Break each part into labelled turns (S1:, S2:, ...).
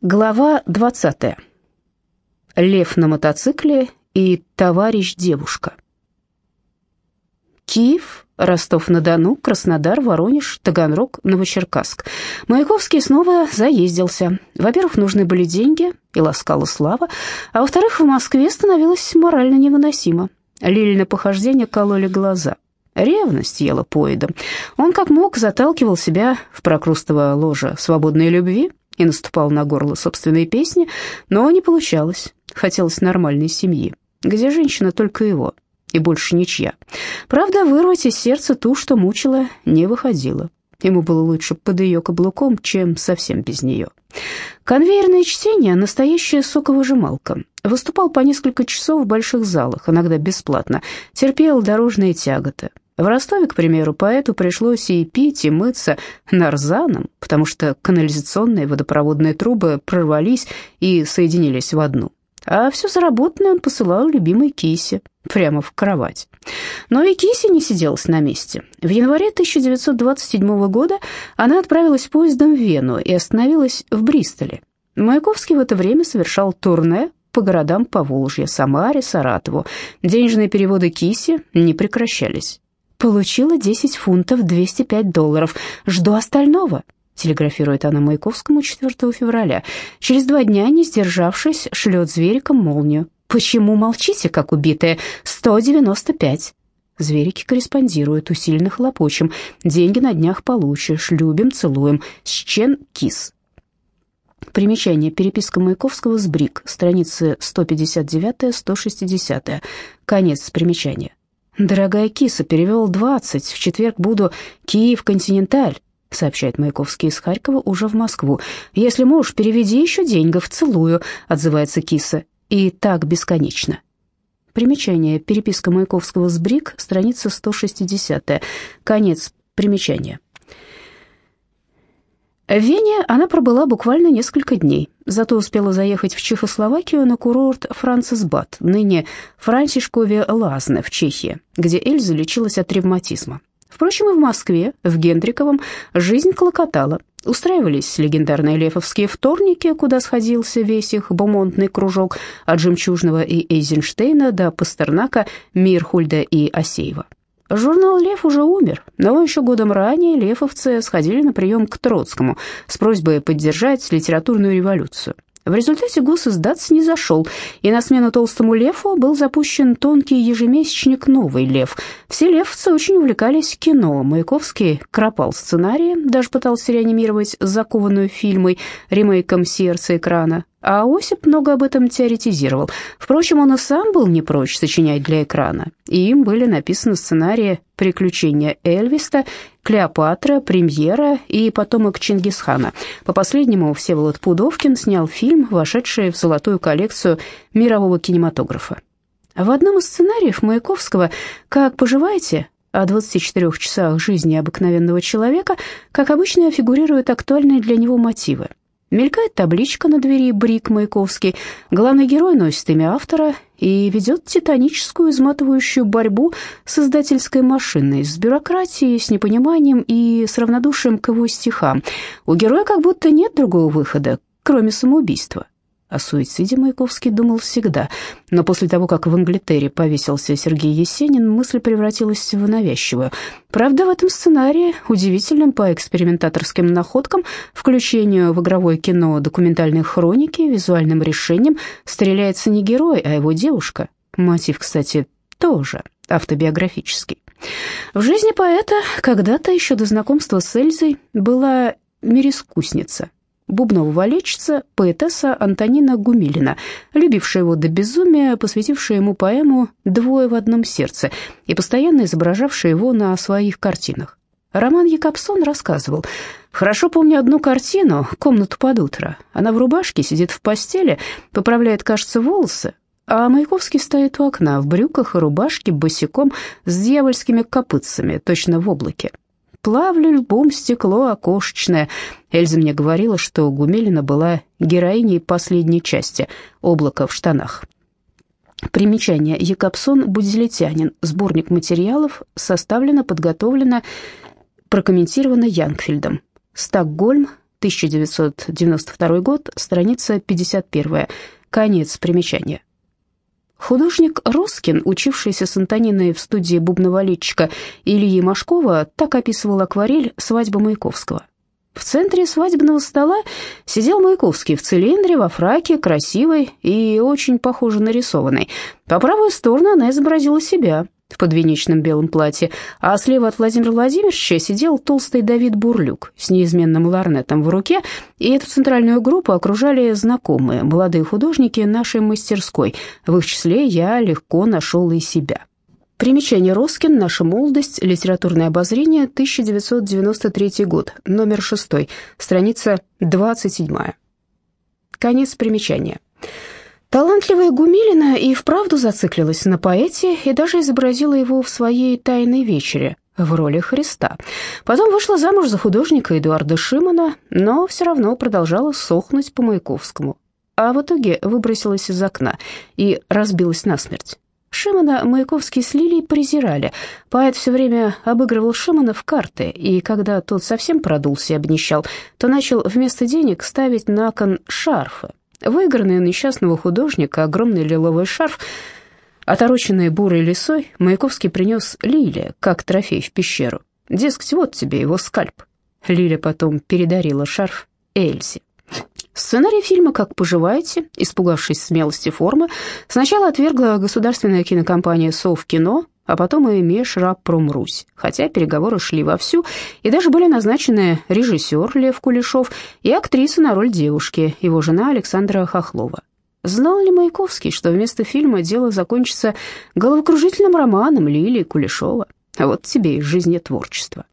S1: Глава 20. Лев на мотоцикле и товарищ-девушка. Киев, Ростов-на-Дону, Краснодар, Воронеж, Таганрог, Новочеркасск. Маяковский снова заездился. Во-первых, нужны были деньги и ласкала слава, а во-вторых, в Москве становилось морально невыносимо. Лилины похождения кололи глаза. Ревность ела поедом. Он как мог заталкивал себя в прокрустово ложе свободной любви, и наступал на горло собственной песни, но не получалось. Хотелось нормальной семьи, где женщина только его, и больше ничья. Правда, вырвать из сердца ту, что мучила, не выходило. Ему было лучше под ее каблуком, чем совсем без нее. Конвейерное чтение – настоящая соковыжималка. Выступал по несколько часов в больших залах, иногда бесплатно. Терпел дорожные тяготы. В Ростове, к примеру, поэту пришлось и пить, и мыться нарзаном, потому что канализационные водопроводные трубы прорвались и соединились в одну. А все заработанное он посылал любимой Кисе прямо в кровать. Но и Киси не сиделась на месте. В январе 1927 года она отправилась поездом в Вену и остановилась в Бристоле. Маяковский в это время совершал турне по городам Поволжья, Самаре, Саратову. Денежные переводы Киси не прекращались. Получила 10 фунтов 205 долларов. Жду остального, телеграфирует она Маяковскому 4 февраля. Через два дня, не сдержавшись, шлет звериком молнию. Почему молчите, как убитые? 195. Зверики корреспондируют, усиленно хлопочем. Деньги на днях получишь. Любим, целуем. Счен кис. Примечание. Переписка Маяковского с Брик. Страницы 159-160. Конец примечания. «Дорогая киса, перевел двадцать. В четверг буду Киев Континенталь», — сообщает Маяковский из Харькова уже в Москву. «Если можешь, переведи еще деньгов, целую», — отзывается киса. «И так бесконечно». Примечание. Переписка Маяковского с Брик, страница 160. Конец примечания. В Вене она пробыла буквально несколько дней, зато успела заехать в Чехословакию на курорт Францисбад, ныне Франсишкове Лазне в Чехии, где Эльза лечилась от ревматизма. Впрочем, и в Москве, в Гендриковом, жизнь клокотала. Устраивались легендарные лефовские вторники, куда сходился весь их бомонтный кружок от Жемчужного и Эйзенштейна до Пастернака, Мирхульда и Асеева. Журнал «Лев» уже умер, но еще годом ранее лефовцы сходили на прием к Троцкому с просьбой поддержать литературную революцию. В результате госиздатс не зашел, и на смену толстому леву был запущен тонкий ежемесячник «Новый лев». Все левцы очень увлекались кино. Маяковский кропал сценарии, даже пытался реанимировать закованную фильмой, ремейком «Сердце экрана». А Осип много об этом теоретизировал. Впрочем, он и сам был не прочь сочинять для экрана. И им были написаны сценарии «Приключения Эльвиста», «Клеопатра», «Премьера» и «Потомок Чингисхана». По последнему Всеволод Пудовкин снял фильм, вошедший в золотую коллекцию мирового кинематографа. В одном из сценариев Маяковского «Как поживаете?» о 24 часах жизни обыкновенного человека, как обычно, фигурируют актуальные для него мотивы. Мелькает табличка на двери Брик Маяковский. Главный герой носит имя автора и ведет титаническую изматывающую борьбу с издательской машиной, с бюрократией, с непониманием и с равнодушием к его стихам. У героя как будто нет другого выхода, кроме самоубийства. О суициде Маяковский думал всегда, но после того, как в Англитере повесился Сергей Есенин, мысль превратилась в навязчивую. Правда, в этом сценарии, удивительным по экспериментаторским находкам, включению в игровое кино документальной хроники, визуальным решением, стреляется не герой, а его девушка. Мотив, кстати, тоже автобиографический. В жизни поэта когда-то еще до знакомства с Эльзой была мирискусница – Бубнова лечится поэтесса Антонина Гумилина, любившая его до безумия, посвятившая ему поэму «Двое в одном сердце» и постоянно изображавшая его на своих картинах. Роман Якобсон рассказывал, «Хорошо помню одну картину «Комнату под утро». Она в рубашке, сидит в постели, поправляет, кажется, волосы, а Маяковский стоит у окна в брюках и рубашке, босиком, с дьявольскими копытцами, точно в облаке. Плавлю лбом стекло окошечное. Эльза мне говорила, что Гумелина была героиней последней части «Облако в штанах». Примечание. Якобсон Будзелетянин. Сборник материалов. Составлено, подготовлено, прокомментировано Янгфельдом. Стокгольм. 1992 год, страница 51. Конец примечания. Художник Роскин, учившийся с Антониной в студии бубновалетчика Ильи Машкова, так описывал акварель «Свадьба Маяковского». В центре свадебного стола сидел Маяковский в цилиндре, во фраке, красивый и очень похоже нарисованный. По правую сторону она изобразила себя в подвенечном белом платье, а слева от Владимира Владимировича сидел толстый Давид Бурлюк с неизменным ларнетом в руке, и эту центральную группу окружали знакомые, молодые художники нашей мастерской. В их числе я легко нашел и себя. Примечание Роскин, «Наша молодость», литературное обозрение, 1993 год, номер 6, страница 27. Конец примечания. Талантливая Гумилина и вправду зациклилась на поэте и даже изобразила его в своей «Тайной вечере» в роли Христа. Потом вышла замуж за художника Эдуарда Шимана, но все равно продолжала сохнуть по Маяковскому. А в итоге выбросилась из окна и разбилась насмерть. Шимана Маяковский с Лилией презирали. Поэт все время обыгрывал Шимана в карты, и когда тот совсем продулся и обнищал, то начал вместо денег ставить на кон шарфы. Выигранный у несчастного художника огромный лиловый шарф, отороченный бурой лисой, Маяковский принес Лиле, как трофей в пещеру. Дескать, вот тебе его скальп. Лиля потом передарила шарф Эльзе. Сценарий фильма «Как поживаете», испугавшись смелости формы, сначала отвергла государственная кинокомпания «Совкино», а потом и Межрабпромрусь, хотя переговоры шли вовсю, и даже были назначены режиссер Лев Кулешов и актриса на роль девушки, его жена Александра Хохлова. Знал ли Маяковский, что вместо фильма дело закончится головокружительным романом Лилии Кулешова? А вот тебе и жизнетворчество.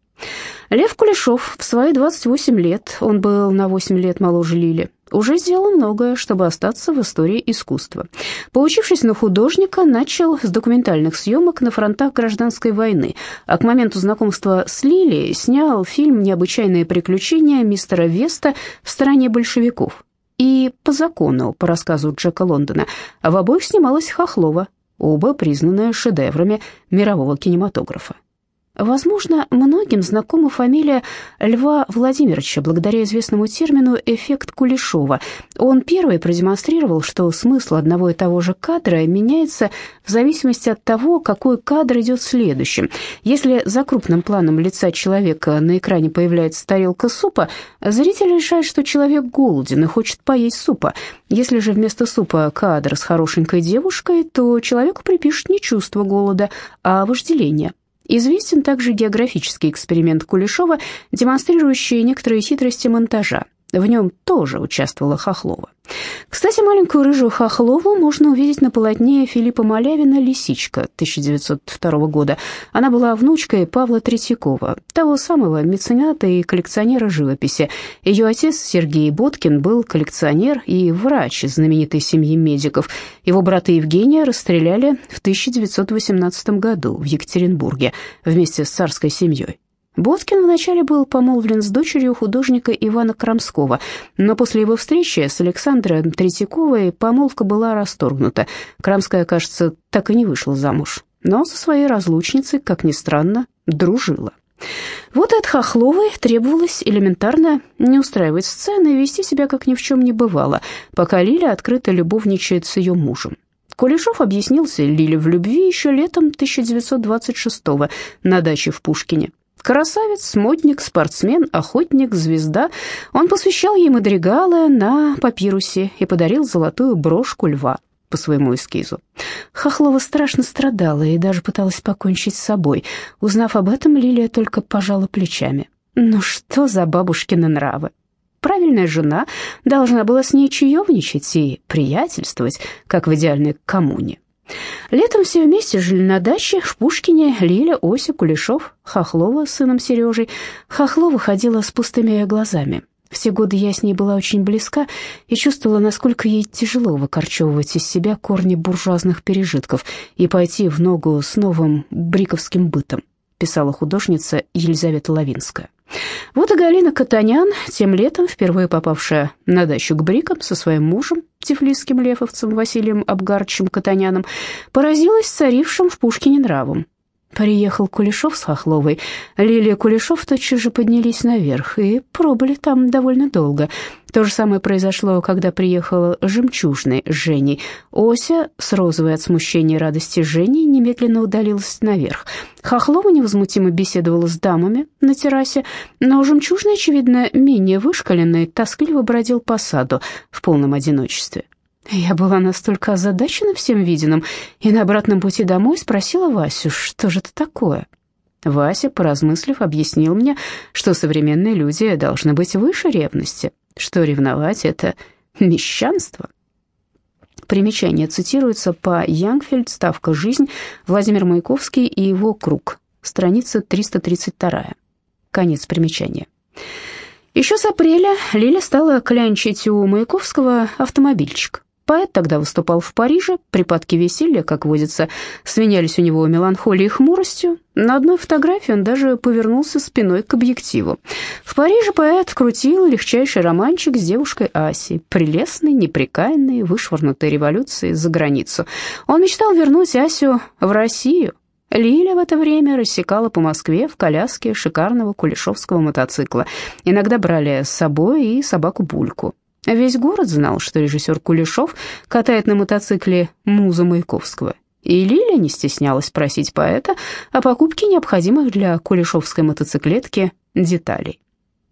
S1: Лев Кулешов в свои 28 лет, он был на 8 лет моложе Лили, уже сделал многое, чтобы остаться в истории искусства. Поучившись на художника, начал с документальных съемок на фронтах гражданской войны, а к моменту знакомства с Лили снял фильм «Необычайные приключения мистера Веста в стороне большевиков». И «По закону», по рассказу Джека Лондона, в обоих снималась Хохлова, оба признанные шедеврами мирового кинематографа. Возможно, многим знакома фамилия Льва Владимировича благодаря известному термину «эффект Кулешова». Он первый продемонстрировал, что смысл одного и того же кадра меняется в зависимости от того, какой кадр идет следующим. Если за крупным планом лица человека на экране появляется тарелка супа, зритель решает, что человек голоден и хочет поесть супа. Если же вместо супа кадр с хорошенькой девушкой, то человеку припишет не чувство голода, а вожделение. Известен также географический эксперимент Кулешова, демонстрирующий некоторые хитрости монтажа. В нем тоже участвовала Хохлова. Кстати, маленькую рыжую Хохлову можно увидеть на полотне Филиппа Малявина «Лисичка» 1902 года. Она была внучкой Павла Третьякова, того самого мецената и коллекционера живописи. Ее отец Сергей Боткин был коллекционер и врач из знаменитой семьи медиков. Его брата Евгения расстреляли в 1918 году в Екатеринбурге вместе с царской семьей. Боткин вначале был помолвлен с дочерью художника Ивана Крамского, но после его встречи с Александрой Третьяковой помолвка была расторгнута. Крамская, кажется, так и не вышла замуж, но со своей разлучницей, как ни странно, дружила. Вот от Хохловой требовалось элементарно не устраивать сцены и вести себя, как ни в чем не бывало, пока Лиля открыто любовничает с ее мужем. Кулешов объяснился Лиле в любви еще летом 1926-го на даче в Пушкине. Красавец, модник, спортсмен, охотник, звезда. Он посвящал ей мадригалы на папирусе и подарил золотую брошку льва по своему эскизу. Хохлова страшно страдала и даже пыталась покончить с собой. Узнав об этом, Лилия только пожала плечами. Ну что за бабушкины нравы? Правильная жена должна была с ней чаевничать и приятельствовать, как в идеальной коммуне. Летом все вместе жили на даче в Пушкине Лиля, Ося, Кулешов, Хохлова с сыном Сережей. Хохлова ходила с пустыми глазами. Все годы я с ней была очень близка и чувствовала, насколько ей тяжело выкорчевывать из себя корни буржуазных пережитков и пойти в ногу с новым бриковским бытом, писала художница Елизавета Лавинская. Вот и Галина Катанян, тем летом впервые попавшая на дачу к Брикам со своим мужем, тифлисским лефовцем Василием Абгарчем Катаняном, поразилась царившим в Пушкине нравом. Приехал Кулешов с Хохловой. Лилия Кулешов тотчас же поднялись наверх и пробыли там довольно долго. То же самое произошло, когда приехала Жемчужный с Женей. Ося с розовой от смущения и радости Женей немедленно удалилась наверх. Хохлова невозмутимо беседовала с дамами на террасе, но Жемчужный, очевидно, менее вышкаленный, тоскливо бродил по саду в полном одиночестве. Я была настолько озадачена всем виденным и на обратном пути домой спросила Васю, что же это такое. Вася, поразмыслив, объяснил мне, что современные люди должны быть выше ревности, что ревновать — это мещанство. Примечание цитируется по Янгфельд, ставка «Жизнь», Владимир Маяковский и его круг, страница 332. Конец примечания. Еще с апреля Лиля стала клянчить у Маяковского автомобильчик. Поэт тогда выступал в Париже, припадки веселья, как водится, сменялись у него меланхолией и хмуростью. На одной фотографии он даже повернулся спиной к объективу. В Париже поэт крутил легчайший романчик с девушкой Асей, прелестной, неприкаянной, вышвырнутой революцией за границу. Он мечтал вернуть Асю в Россию. Лиля в это время рассекала по Москве в коляске шикарного кулешовского мотоцикла. Иногда брали с собой и собаку Бульку. Весь город знал, что режиссер Кулешов катает на мотоцикле музу Маяковского. И Лиля не стеснялась просить поэта о покупке необходимых для кулешовской мотоциклетки деталей.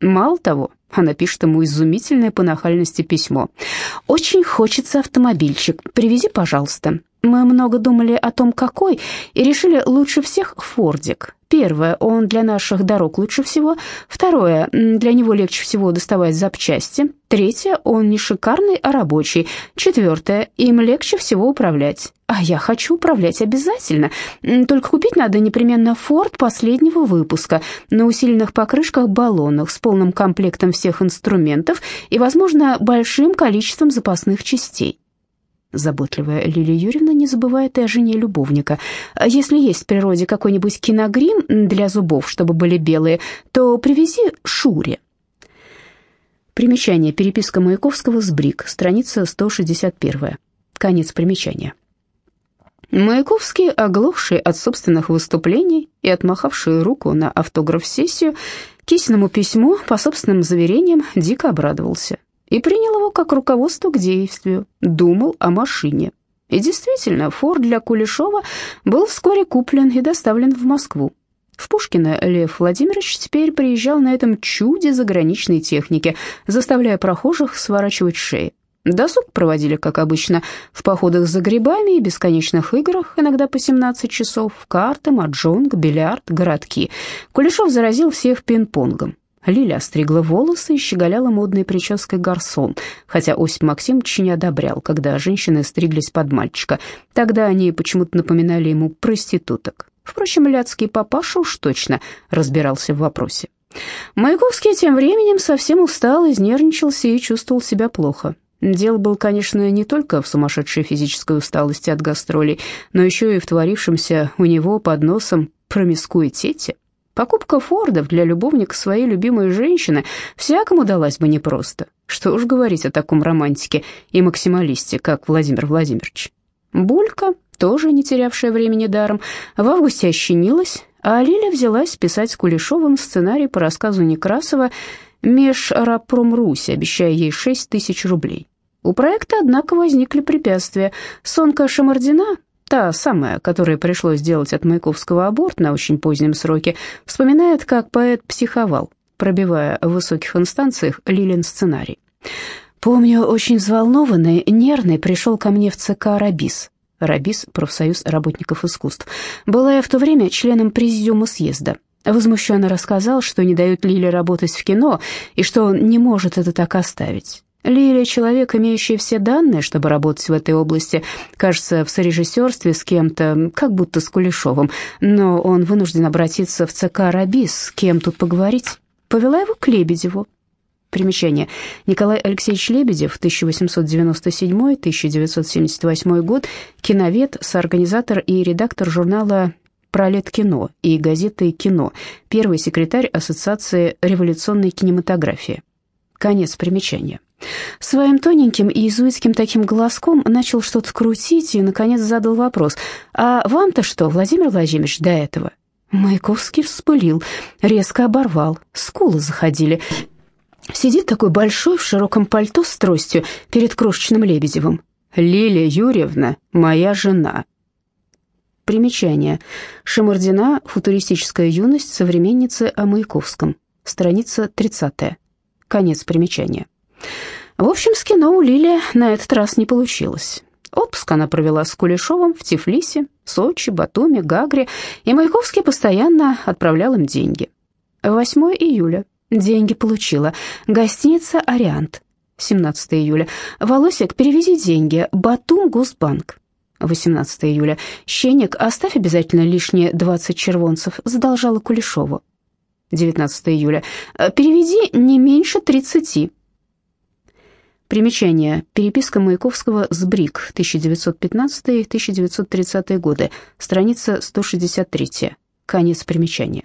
S1: Мало того, она пишет ему изумительное по нахальности письмо. «Очень хочется автомобильчик. Привези, пожалуйста. Мы много думали о том, какой, и решили лучше всех Фордик. Первое, он для наших дорог лучше всего. Второе, для него легче всего доставать запчасти. Третье, он не шикарный, а рабочий. Четвертое, им легче всего управлять. А я хочу управлять обязательно. Только купить надо непременно Форд последнего выпуска на усиленных покрышках баллонах с полным комплектом всех инструментов и, возможно, большим количеством запасных частей. Заботливая Лилия Юрьевна не забывает и о жене любовника. Если есть в природе какой-нибудь киногрим для зубов, чтобы были белые, то привези Шуре. Примечание. Переписка Маяковского с Брик. Страница 161. Конец примечания. Маяковский, оглохший от собственных выступлений и отмахавший руку на автограф-сессию, Кисиному письму, по собственным заверениям, дико обрадовался и принял его как руководство к действию, думал о машине. И действительно, фор для Кулешова был вскоре куплен и доставлен в Москву. В Пушкино Лев Владимирович теперь приезжал на этом чуде заграничной техники, заставляя прохожих сворачивать шеи. Досуг проводили, как обычно, в походах за грибами и бесконечных играх, иногда по 17 часов, карты, маджонг, бильярд, городки. Кулешов заразил всех пинг-понгом. Лиля стригла волосы и щеголяла модной прической гарсон, хотя Осип Максимович не одобрял, когда женщины стриглись под мальчика. Тогда они почему-то напоминали ему проституток. Впрочем, ляцкий папаша уж точно разбирался в вопросе. Маяковский тем временем совсем устал, изнервничался и чувствовал себя плохо. Дело было, конечно, не только в сумасшедшей физической усталости от гастролей, но еще и в творившемся у него под носом промискуитете. Покупка Фордов для любовника своей любимой женщины всякому далась бы непросто. Что уж говорить о таком романтике и максималисте, как Владимир Владимирович. Булька, тоже не терявшая времени даром, в августе ощенилась, а Лиля взялась писать с Кулешовым сценарий по рассказу Некрасова «Меж Рапром Руси», обещая ей 6 тысяч рублей. У проекта, однако, возникли препятствия. Сонка Шамардина, та самая, которой пришлось сделать от Маяковского аборт на очень позднем сроке, вспоминает, как поэт психовал, пробивая в высоких инстанциях Лилин сценарий. «Помню, очень взволнованный, нервный пришел ко мне в ЦК «Рабис». «Рабис» — профсоюз работников искусств. Была я в то время членом президиума съезда. Возмущенно рассказал, что не дают Лиле работать в кино и что он не может это так оставить. Лилия — человек, имеющий все данные, чтобы работать в этой области. Кажется, в сорежиссерстве с кем-то, как будто с Кулешовым. Но он вынужден обратиться в ЦК «Рабис», с кем тут поговорить. Повела его к Лебедеву. Примечание. Николай Алексеевич Лебедев, 1897-1978 год, киновед, соорганизатор и редактор журнала «Пролет кино» и газеты «Кино», первый секретарь Ассоциации революционной кинематографии. Конец примечания. Своим тоненьким и иезуитским таким голоском начал что-то крутить и, наконец, задал вопрос. «А вам-то что, Владимир Владимирович, до этого?» Маяковский вспылил, резко оборвал, скулы заходили. Сидит такой большой в широком пальто с тростью перед крошечным Лебедевым. «Лилия Юрьевна, моя жена». Примечание. Шамардина «Футуристическая юность. Современницы о Маяковском». Страница 30. Конец примечания. В общем, с кино у Лили на этот раз не получилось. Отпуск она провела с Кулешовым в Тифлисе, Сочи, Батуми, Гагре, и Маяковский постоянно отправлял им деньги. 8 июля. Деньги получила. Гостиница «Ориант». 17 июля. «Волосик, перевези деньги. Батум, Госбанк». 18 июля. «Щеник, оставь обязательно лишние 20 червонцев», задолжала Кулешову. 19 июля. «Переведи не меньше 30». Примечание. Переписка Маяковского с БРИК, 1915-1930 годы, страница 163. Конец примечания.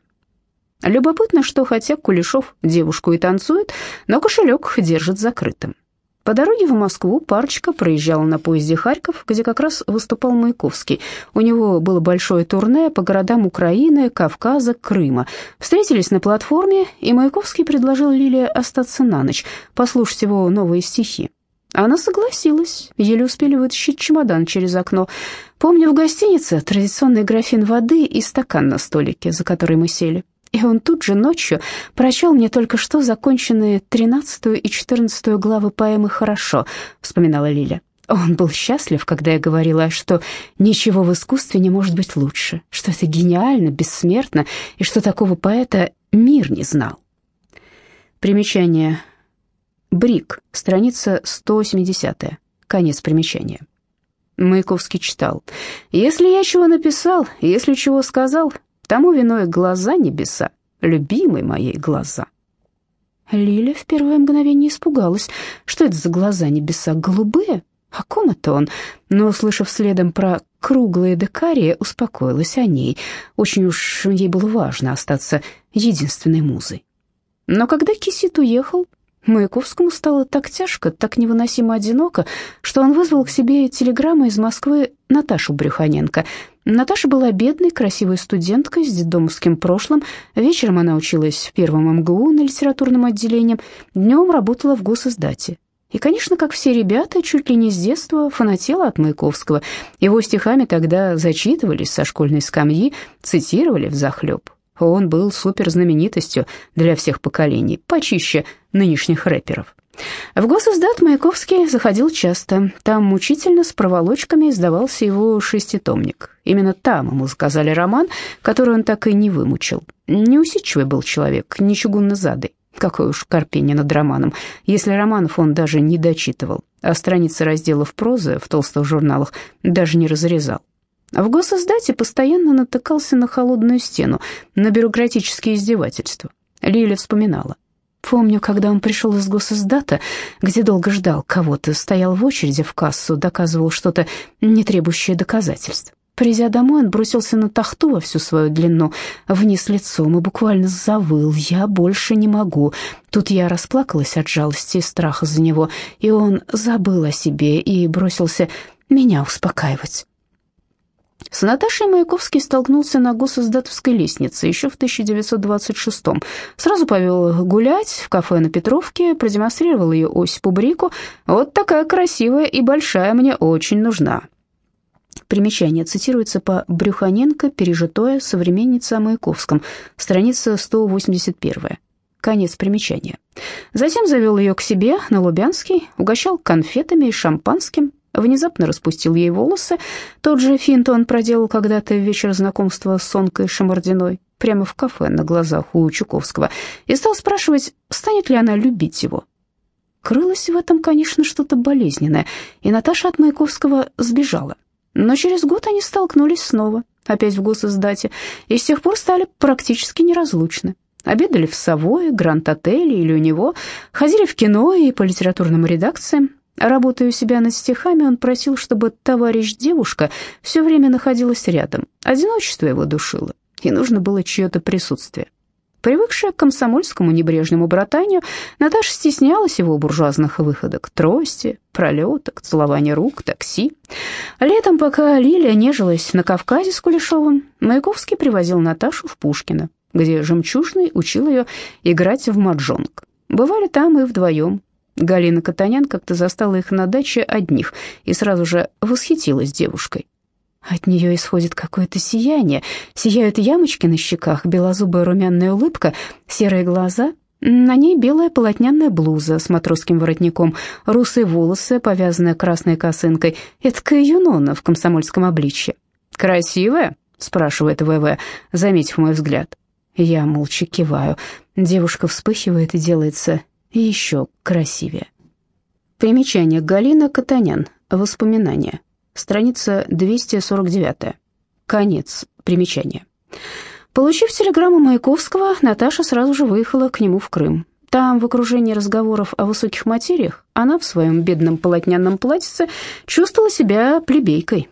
S1: Любопытно, что хотя Кулешов девушку и танцует, но кошелек держит закрытым. По дороге в Москву парочка проезжала на поезде Харьков, где как раз выступал Маяковский. У него было большое турне по городам Украины, Кавказа, Крыма. Встретились на платформе, и Маяковский предложил Лиле остаться на ночь, послушать его новые стихи. Она согласилась, еле успели вытащить чемодан через окно. Помню, в гостинице традиционный графин воды и стакан на столике, за который мы сели. И он тут же ночью прочел мне только что законченные тринадцатую и четырнадцатую главы поэмы «Хорошо», — вспоминала Лиля. Он был счастлив, когда я говорила, что ничего в искусстве не может быть лучше, что это гениально, бессмертно, и что такого поэта мир не знал. Примечание. Брик, страница 170 Конец примечания. Маяковский читал. «Если я чего написал, если чего сказал, Тому виной глаза небеса, любимые моей глаза. Лиля в первое мгновение испугалась. Что это за глаза небеса? Голубые? О ком это он? Но, услышав следом про круглые декарии, успокоилась о ней. Очень уж ей было важно остаться единственной музой. Но когда Кисит уехал, Маяковскому стало так тяжко, так невыносимо одиноко, что он вызвал к себе телеграмму из Москвы Наташу Брюханенко. Наташа была бедной, красивой студенткой с детдомовским прошлым. Вечером она училась в первом МГУ на литературном отделении, днем работала в госиздате. И, конечно, как все ребята, чуть ли не с детства фанатела от Маяковского. Его стихами тогда зачитывались со школьной скамьи, цитировали взахлеб. Он был суперзнаменитостью для всех поколений, почище нынешних рэперов. В госиздат Маяковский заходил часто. Там мучительно с проволочками издавался его шеститомник. Именно там ему заказали роман, который он так и не вымучил. Неусидчивый был человек, не чугуннозадый. Какое уж корпение над романом, если романов он даже не дочитывал, а страницы разделов прозы в толстых журналах даже не разрезал. В госиздате постоянно натыкался на холодную стену, на бюрократические издевательства. Лиля вспоминала. Помню, когда он пришел из госиздата, где долго ждал кого-то, стоял в очереди в кассу, доказывал что-то, не требующее доказательств. Придя домой, он бросился на тахту во всю свою длину, вниз лицом и буквально завыл «Я больше не могу». Тут я расплакалась от жалости и страха за него, и он забыл о себе и бросился меня успокаивать. С Наташей Маяковский столкнулся на госиздатовской лестнице еще в 1926-м. Сразу повел гулять в кафе на Петровке, продемонстрировал ее Осипу Брику. «Вот такая красивая и большая мне очень нужна». Примечание цитируется по Брюханенко, пережитое, современница о Маяковском, страница 181. Конец примечания. Затем завел ее к себе на Лубянский, угощал конфетами и шампанским, внезапно распустил ей волосы. Тот же финт он проделал когда-то в вечер знакомства с Сонкой Шамардиной, прямо в кафе на глазах у Чуковского, и стал спрашивать, станет ли она любить его. Крылось в этом, конечно, что-то болезненное, и Наташа от Маяковского сбежала. Но через год они столкнулись снова, опять в госиздате, и с тех пор стали практически неразлучны. Обедали в Савое, Гранд-отеле или у него, ходили в кино и по литературным редакциям, Работая у себя над стихами, он просил, чтобы товарищ-девушка все время находилась рядом. Одиночество его душило, и нужно было чье-то присутствие. Привыкшая к комсомольскому небрежному братанию, Наташа стеснялась его буржуазных выходок, трости, пролеток, целования рук, такси. Летом, пока Лилия нежилась на Кавказе с Кулешовым, Маяковский привозил Наташу в Пушкино, где Жемчужный учил ее играть в маджонг. Бывали там и вдвоем. Галина Катанян как-то застала их на даче одних и сразу же восхитилась девушкой. От нее исходит какое-то сияние, сияют ямочки на щеках, белозубая румяная улыбка, серые глаза. На ней белая полотняная блуза с матросским воротником, русые волосы, повязанные красной косынкой. Эдакая Юнона в комсомольском обличье. «Красивая?» — спрашивает ВВ, заметив мой взгляд. Я молча киваю. Девушка вспыхивает и делается еще красивее. Примечание Галина Катанян. Воспоминания. Страница 249. Конец примечания. Получив телеграмму Маяковского, Наташа сразу же выехала к нему в Крым. Там, в окружении разговоров о высоких материях, она в своем бедном полотняном платьице чувствовала себя плебейкой.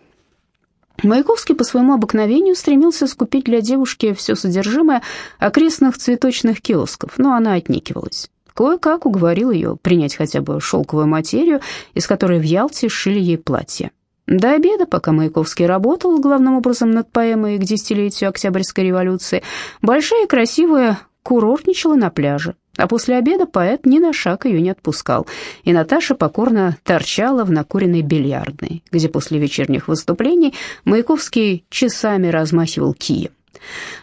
S1: Маяковский по своему обыкновению стремился скупить для девушки все содержимое окрестных цветочных киосков, но она отникивалась. Кое-как уговорил ее принять хотя бы шелковую материю, из которой в Ялте сшили ей платье. До обеда, пока Маяковский работал главным образом над поэмой к десятилетию Октябрьской революции, большая и красивая курортничала на пляже. А после обеда поэт ни на шаг ее не отпускал, и Наташа покорно торчала в накуренной бильярдной, где после вечерних выступлений Маяковский часами размахивал кием.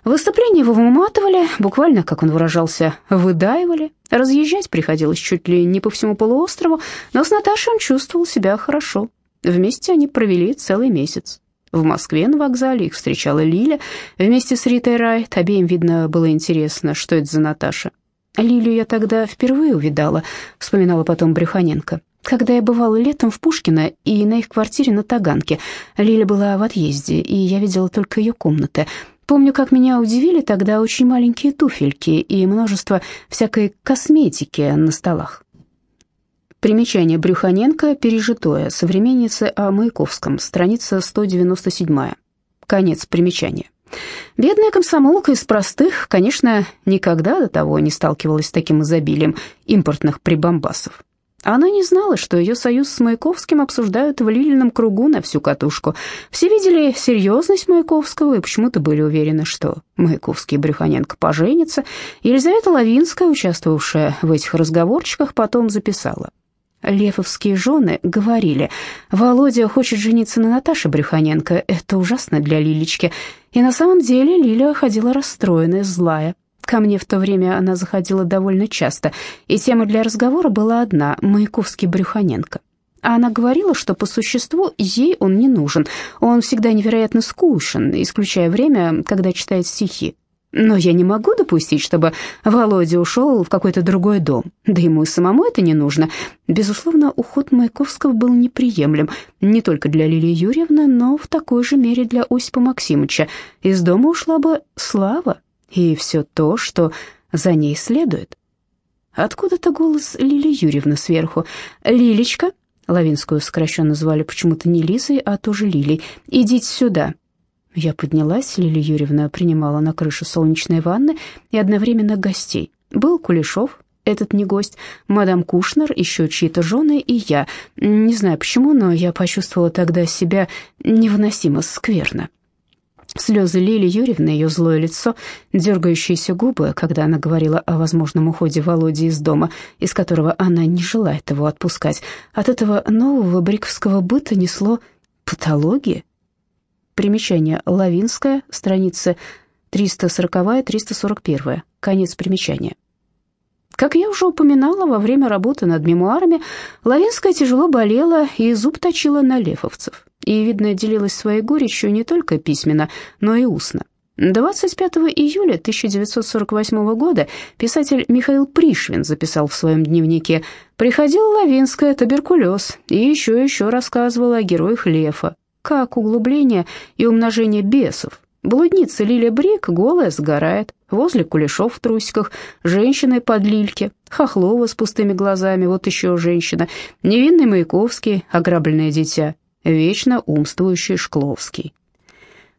S1: Выступления его выматывали, буквально, как он выражался, выдаивали. Разъезжать приходилось чуть ли не по всему полуострову, но с Наташей он чувствовал себя хорошо. Вместе они провели целый месяц. В Москве на вокзале их встречала Лиля вместе с Ритой Райт. Обеим, видно, было интересно, что это за Наташа. «Лилию я тогда впервые увидала», — вспоминала потом Брюханенко. «Когда я бывала летом в Пушкино и на их квартире на Таганке. Лиля была в отъезде, и я видела только ее комнаты. Помню, как меня удивили тогда очень маленькие туфельки и множество всякой косметики на столах. Примечание Брюханенко «Пережитое», современницы о Маяковском, страница 197. Конец примечания. Бедная комсомолка из простых, конечно, никогда до того не сталкивалась с таким изобилием импортных прибамбасов. Она не знала, что ее союз с Маяковским обсуждают в Лилином кругу на всю катушку. Все видели серьезность Маяковского и почему-то были уверены, что Маяковский и Брюханенко поженятся. Елизавета Лавинская, участвовавшая в этих разговорчиках, потом записала – Левовские жены говорили, Володя хочет жениться на Наташе Брюханенко, это ужасно для Лилечки. И на самом деле Лиля ходила расстроенная, злая. Ко мне в то время она заходила довольно часто, и тема для разговора была одна – Маяковский Брюханенко. А она говорила, что по существу ей он не нужен, он всегда невероятно скучен, исключая время, когда читает стихи. Но я не могу допустить, чтобы Володя ушел в какой-то другой дом. Да ему и самому это не нужно. Безусловно, уход Маяковского был неприемлем не только для Лилии Юрьевны, но в такой же мере для Осипа Максимовича. Из дома ушла бы слава и все то, что за ней следует. Откуда-то голос Лилии Юрьевны сверху. «Лилечка», Лавинскую сокращенно звали почему-то не Лизой, а тоже Лилей, «идите сюда». Я поднялась, Лилия Юрьевна принимала на крыше солнечной ванны и одновременно гостей. Был Кулешов, этот не гость, мадам Кушнер, еще чьи-то жены и я. Не знаю почему, но я почувствовала тогда себя невыносимо скверно. Слезы Лили Юрьевны, ее злое лицо, дергающиеся губы, когда она говорила о возможном уходе Володи из дома, из которого она не желает его отпускать. От этого нового бриковского быта несло патология. Примечание Лавинская, страница 340-341. Конец примечания. Как я уже упоминала, во время работы над мемуарами Лавинская тяжело болела и зуб точила на лефовцев. И, видно, делилась своей горечью не только письменно, но и устно. 25 июля 1948 года писатель Михаил Пришвин записал в своем дневнике «Приходила Лавинская, туберкулез, и еще и еще рассказывала о героях Лефа, как углубление и умножение бесов. Блудница Лилия Брик голая сгорает, возле кулешов в трусиках, женщины под лильки, Хохлова с пустыми глазами, вот еще женщина, невинный Маяковский, ограбленное дитя, вечно умствующий Шкловский.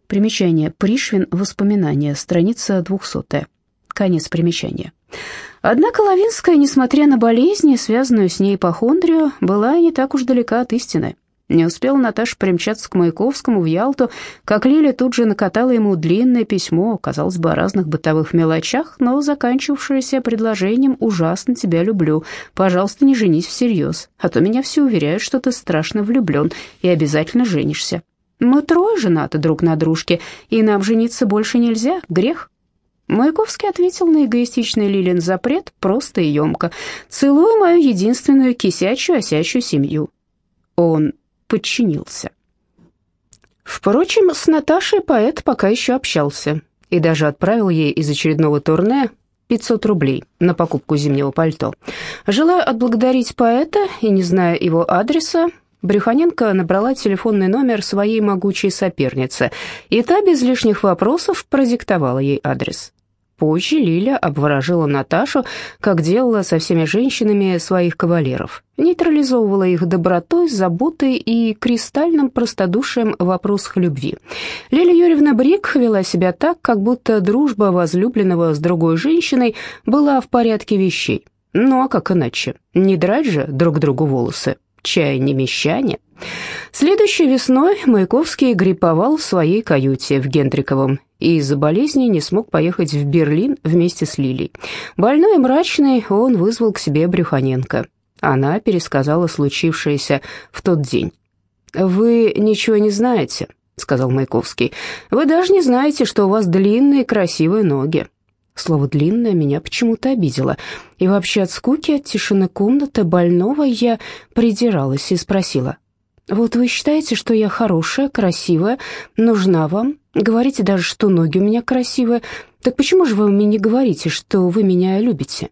S1: Примечание. Пришвин. Воспоминания. Страница 200. Конец примечания. Однако Лавинская, несмотря на болезни, связанную с ней ипохондрию, была не так уж далека от истины. Не успела Наташа примчаться к Маяковскому в Ялту, как Лиля тут же накатала ему длинное письмо, казалось бы, о разных бытовых мелочах, но заканчивавшееся предложением «Ужасно тебя люблю. Пожалуйста, не женись всерьез, а то меня все уверяют, что ты страшно влюблен и обязательно женишься. Мы трое женаты друг на дружке, и нам жениться больше нельзя, грех». Маяковский ответил на эгоистичный Лилин запрет просто и емко. «Целую мою единственную кисячую осячую семью». Он подчинился. Впрочем, с Наташей поэт пока еще общался и даже отправил ей из очередного турне 500 рублей на покупку зимнего пальто. Желая отблагодарить поэта и не зная его адреса, Брюханенко набрала телефонный номер своей могучей соперницы, и та без лишних вопросов продиктовала ей адрес. Позже Лиля обворожила Наташу, как делала со всеми женщинами своих кавалеров. Нейтрализовывала их добротой, заботой и кристальным простодушием в вопросах любви. Лиля Юрьевна Брик вела себя так, как будто дружба возлюбленного с другой женщиной была в порядке вещей. Ну а как иначе? Не драть же друг другу волосы. Чай не мещане. Следующей весной Маяковский гриповал в своей каюте в Гендриковом и из-за болезни не смог поехать в Берлин вместе с Лилей. Больной и мрачный, он вызвал к себе Брюханенко. Она пересказала случившееся в тот день. «Вы ничего не знаете», — сказал Маяковский. «Вы даже не знаете, что у вас длинные красивые ноги». Слово «длинное» меня почему-то обидело. И вообще от скуки, от тишины комнаты больного я придиралась и спросила. «Вот вы считаете, что я хорошая, красивая, нужна вам? Говорите даже, что ноги у меня красивые. Так почему же вы мне не говорите, что вы меня любите?»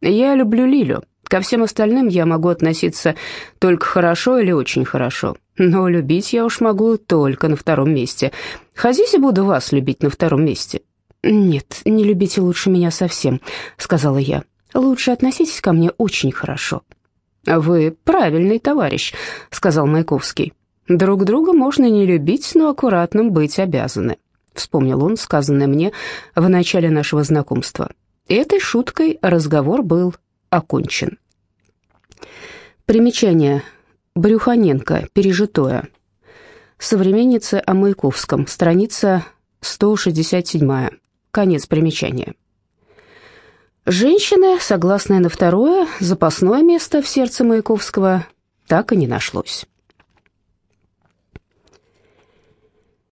S1: «Я люблю Лилю. Ко всем остальным я могу относиться только хорошо или очень хорошо. Но любить я уж могу только на втором месте. Хотите, буду вас любить на втором месте?» «Нет, не любите лучше меня совсем», — сказала я. «Лучше относитесь ко мне очень хорошо». «Вы правильный товарищ», — сказал Маяковский. «Друг друга можно не любить, но аккуратным быть обязаны», — вспомнил он, сказанное мне в начале нашего знакомства. Этой шуткой разговор был окончен. Примечание. Брюханенко. Пережитое. Современница о Маяковском. Страница 167. Конец примечания. Женщины, согласные на второе, запасное место в сердце Маяковского, так и не нашлось.